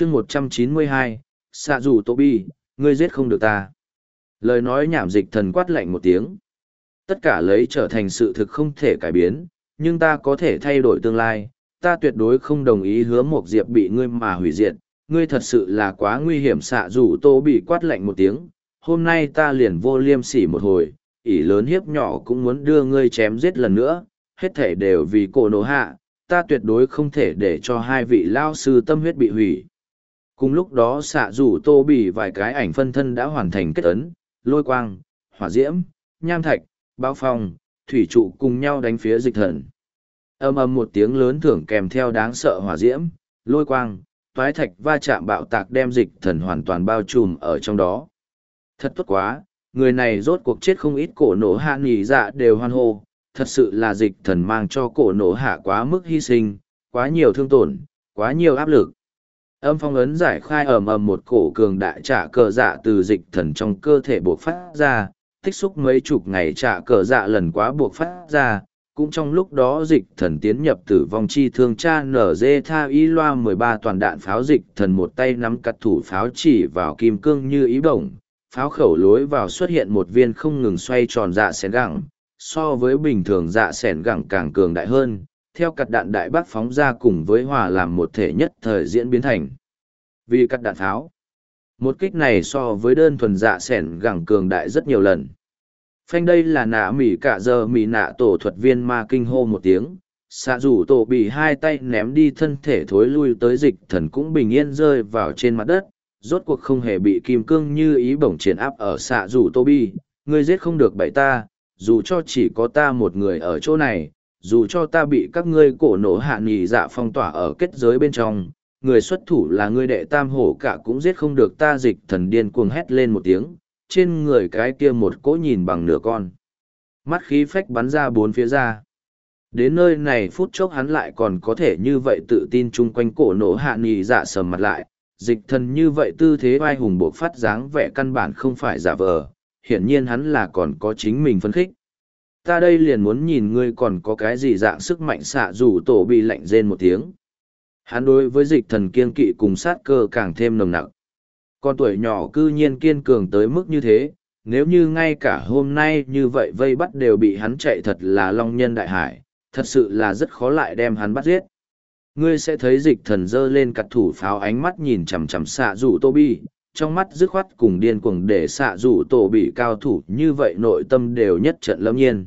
chương một trăm chín mươi hai xạ dù tô bi ngươi giết không được ta. Lời nói nhảm dịch thần quát lạnh một tiếng. Tất cả lấy trở thành sự thực không thể cải biến, nhưng ta có thể thay đổi tương lai. Ta tuyệt đối không đồng ý hứa một diệp bị ngươi mà hủy diệt. Ngươi thật sự là quá nguy hiểm xạ dù tô bị quát lạnh một tiếng. Hôm nay ta liền vô liêm sỉ một hồi. Ỷ lớn hiếp nhỏ cũng muốn đưa ngươi chém giết lần nữa. Hết thể đều vì cổ nổ hạ. Ta tuyệt đối không thể để cho hai vị lao sư tâm huyết bị hủy cùng lúc đó xạ rủ tô bỉ vài cái ảnh phân thân đã hoàn thành kết ấn, lôi quang, hỏa diễm, nham thạch, bao phong, thủy trụ cùng nhau đánh phía dịch thần. Âm âm một tiếng lớn thưởng kèm theo đáng sợ hỏa diễm, lôi quang, toái thạch va chạm bạo tạc đem dịch thần hoàn toàn bao trùm ở trong đó. Thật tốt quá, người này rốt cuộc chết không ít cổ nổ hạ nghỉ dạ đều hoan hô, thật sự là dịch thần mang cho cổ nổ hạ quá mức hy sinh, quá nhiều thương tổn, quá nhiều áp lực âm phong ấn giải khai ầm ầm một cổ cường đại trả cờ dạ từ dịch thần trong cơ thể buộc phát ra, tích xúc mấy chục ngày trả cờ dạ lần quá buộc phát ra, cũng trong lúc đó dịch thần tiến nhập tử vong chi thương cha nở dê tha y loa mười ba toàn đạn pháo dịch thần một tay nắm cắt thủ pháo chỉ vào kim cương như ý bổng, pháo khẩu lối vào xuất hiện một viên không ngừng xoay tròn dạ xén gẳng, so với bình thường dạ xẻn gẳng càng cường đại hơn theo cặt đạn đại bác phóng ra cùng với hòa làm một thể nhất thời diễn biến thành. Vì cặt đạn pháo một kích này so với đơn thuần dạ sẻn gẳng cường đại rất nhiều lần. Phanh đây là nạ mỉ cả giờ mỉ nạ tổ thuật viên ma kinh hô một tiếng, xạ rủ tổ bị hai tay ném đi thân thể thối lui tới dịch thần cũng bình yên rơi vào trên mặt đất, rốt cuộc không hề bị kim cương như ý bổng triển áp ở xạ rủ tô bi ngươi giết không được bậy ta, dù cho chỉ có ta một người ở chỗ này dù cho ta bị các ngươi cổ nổ hạ nhì dạ phong tỏa ở kết giới bên trong, người xuất thủ là ngươi đệ tam hổ cả cũng giết không được ta dịch thần điên cuồng hét lên một tiếng, trên người cái kia một cỗ nhìn bằng nửa con mắt khí phách bắn ra bốn phía ra đến nơi này phút chốc hắn lại còn có thể như vậy tự tin chung quanh cổ nổ hạ nhì dạ sầm mặt lại, dịch thần như vậy tư thế vai hùng buộc phát dáng vẻ căn bản không phải giả vờ, hiển nhiên hắn là còn có chính mình phấn khích. Ta đây liền muốn nhìn ngươi còn có cái gì dạng sức mạnh xạ dù tổ bị lạnh rên một tiếng. Hắn đối với dịch thần kiên kỵ cùng sát cơ càng thêm nồng nặng. Con tuổi nhỏ cư nhiên kiên cường tới mức như thế, nếu như ngay cả hôm nay như vậy vây bắt đều bị hắn chạy thật là long nhân đại hải, thật sự là rất khó lại đem hắn bắt giết. Ngươi sẽ thấy dịch thần dơ lên cặt thủ pháo ánh mắt nhìn chằm chằm xạ rủ tô bi, trong mắt dứt khoát cùng điên cuồng để xạ rủ tổ bị cao thủ như vậy nội tâm đều nhất trận lâm nhiên.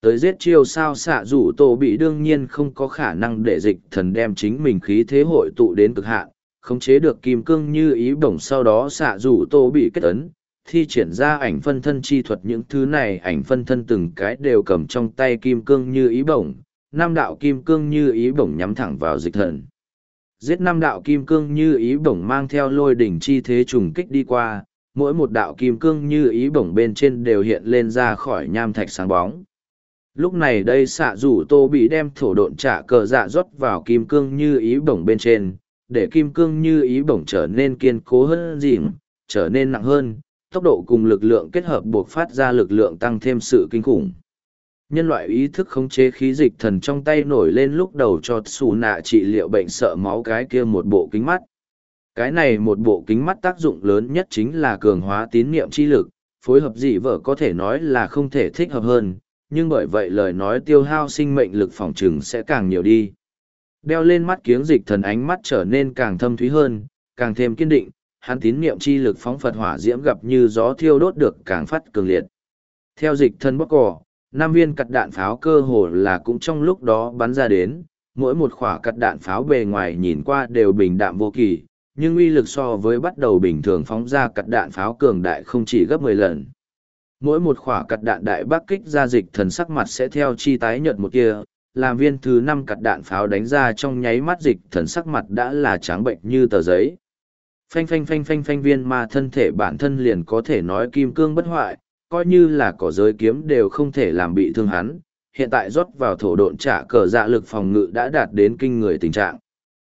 Tới giết chiêu sao xạ rủ tổ bị đương nhiên không có khả năng để dịch thần đem chính mình khí thế hội tụ đến cực hạn, khống chế được kim cương như ý bổng sau đó xạ rủ tổ bị kết ấn, thi triển ra ảnh phân thân chi thuật những thứ này ảnh phân thân từng cái đều cầm trong tay kim cương như ý bổng nam đạo kim cương như ý bổng nhắm thẳng vào dịch thần giết năm đạo kim cương như ý bổng mang theo lôi đỉnh chi thế trùng kích đi qua, mỗi một đạo kim cương như ý bổng bên trên đều hiện lên ra khỏi nham thạch sáng bóng. Lúc này đây xạ rủ tô bị đem thổ độn trả cờ dạ rót vào kim cương như ý bổng bên trên, để kim cương như ý bổng trở nên kiên cố hơn dìm, trở nên nặng hơn, tốc độ cùng lực lượng kết hợp buộc phát ra lực lượng tăng thêm sự kinh khủng nhân loại ý thức khống chế khí dịch thần trong tay nổi lên lúc đầu cho xù nạ trị liệu bệnh sợ máu cái kia một bộ kính mắt. Cái này một bộ kính mắt tác dụng lớn nhất chính là cường hóa tín niệm chi lực, phối hợp dị vợ có thể nói là không thể thích hợp hơn, nhưng bởi vậy lời nói tiêu hao sinh mệnh lực phòng chừng sẽ càng nhiều đi. Đeo lên mắt kiếng dịch thần ánh mắt trở nên càng thâm thúy hơn, càng thêm kiên định, hắn tín niệm chi lực phóng phật hỏa diễm gặp như gió thiêu đốt được càng phát cường liệt. Theo dịch thân bóc cỏ năm viên cặt đạn pháo cơ hồ là cũng trong lúc đó bắn ra đến, mỗi một khỏa cặt đạn pháo bề ngoài nhìn qua đều bình đạm vô kỳ, nhưng uy lực so với bắt đầu bình thường phóng ra cặt đạn pháo cường đại không chỉ gấp mười lần. Mỗi một khỏa cặt đạn đại bác kích ra dịch thần sắc mặt sẽ theo chi tái nhợt một kia, làm viên thứ năm cặt đạn pháo đánh ra trong nháy mắt dịch thần sắc mặt đã là trắng bệnh như tờ giấy. Phanh phanh phanh phanh phanh viên mà thân thể bản thân liền có thể nói kim cương bất hoại, coi như là cỏ giới kiếm đều không thể làm bị thương hắn, hiện tại rót vào thổ độn trả cờ dạ lực phòng ngự đã đạt đến kinh người tình trạng.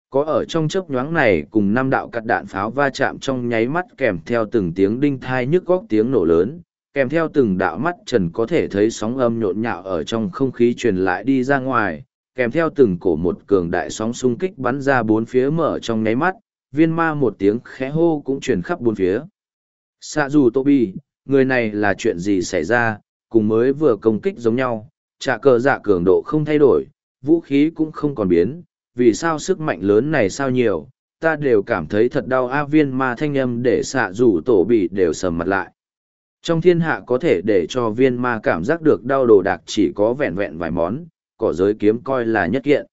Có ở trong chớp nhoáng này cùng năm đạo cắt đạn pháo va chạm trong nháy mắt kèm theo từng tiếng đinh thai nhức góc tiếng nổ lớn, kèm theo từng đạo mắt trần có thể thấy sóng âm nhộn nhạo ở trong không khí truyền lại đi ra ngoài, kèm theo từng cổ một cường đại sóng xung kích bắn ra bốn phía mở trong nháy mắt, viên ma một tiếng khẽ hô cũng truyền khắp bốn phía. Xạ dù tobi người này là chuyện gì xảy ra, cùng mới vừa công kích giống nhau, trả cờ dạ cường độ không thay đổi, vũ khí cũng không còn biến, vì sao sức mạnh lớn này sao nhiều, ta đều cảm thấy thật đau a viên ma thanh âm để xạ rủ tổ bị đều sầm mặt lại. Trong thiên hạ có thể để cho viên ma cảm giác được đau đồ đạc chỉ có vẹn vẹn vài món, cỏ giới kiếm coi là nhất kiện.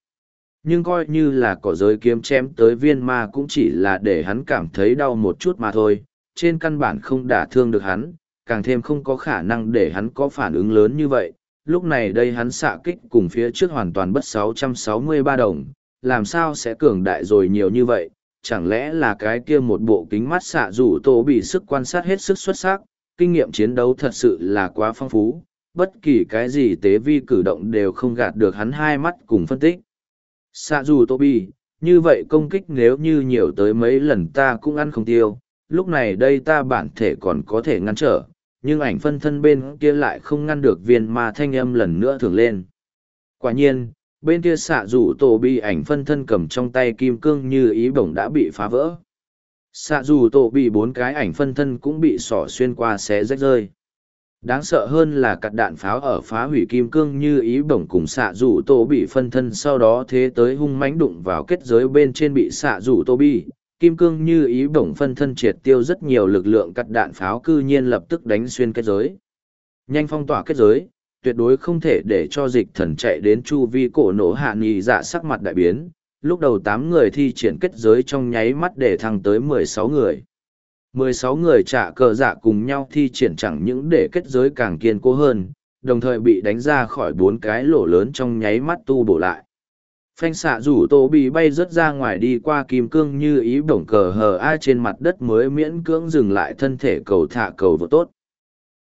Nhưng coi như là cỏ giới kiếm chém tới viên ma cũng chỉ là để hắn cảm thấy đau một chút mà thôi, trên căn bản không đả thương được hắn, càng thêm không có khả năng để hắn có phản ứng lớn như vậy. Lúc này đây hắn xạ kích cùng phía trước hoàn toàn bất 663 đồng, làm sao sẽ cường đại rồi nhiều như vậy, chẳng lẽ là cái kia một bộ kính mắt xạ rủ tổ bị sức quan sát hết sức xuất sắc, kinh nghiệm chiến đấu thật sự là quá phong phú, bất kỳ cái gì tế vi cử động đều không gạt được hắn hai mắt cùng phân tích. Xạ rủ tổ bị, như vậy công kích nếu như nhiều tới mấy lần ta cũng ăn không tiêu, lúc này đây ta bản thể còn có thể ngăn trở, nhưng ảnh phân thân bên kia lại không ngăn được viên ma thanh âm lần nữa thường lên. Quả nhiên, bên kia xạ rủ tổ bị ảnh phân thân cầm trong tay kim cương như ý bổng đã bị phá vỡ. Xạ rủ tổ bị bốn cái ảnh phân thân cũng bị sỏ xuyên qua xé rách rơi. Đáng sợ hơn là cặt đạn pháo ở phá hủy kim cương như ý bổng cùng xạ rủ tổ bị phân thân sau đó thế tới hung mãnh đụng vào kết giới bên trên bị xạ rủ tổ bị, Kim cương như ý bổng phân thân triệt tiêu rất nhiều lực lượng cắt đạn pháo cư nhiên lập tức đánh xuyên kết giới. Nhanh phong tỏa kết giới, tuyệt đối không thể để cho dịch thần chạy đến chu vi cổ nổ hạ nghị dạ sắc mặt đại biến. Lúc đầu tám người thi triển kết giới trong nháy mắt để thăng tới mười sáu người mười sáu người trả cờ dạ cùng nhau thi triển chẳng những để kết giới càng kiên cố hơn, đồng thời bị đánh ra khỏi bốn cái lỗ lớn trong nháy mắt tu bổ lại. Phanh xạ rủ tô bị bay rớt ra ngoài đi qua kim cương như ý bổng cờ hờ ai trên mặt đất mới miễn cưỡng dừng lại thân thể cầu thả cầu vô tốt.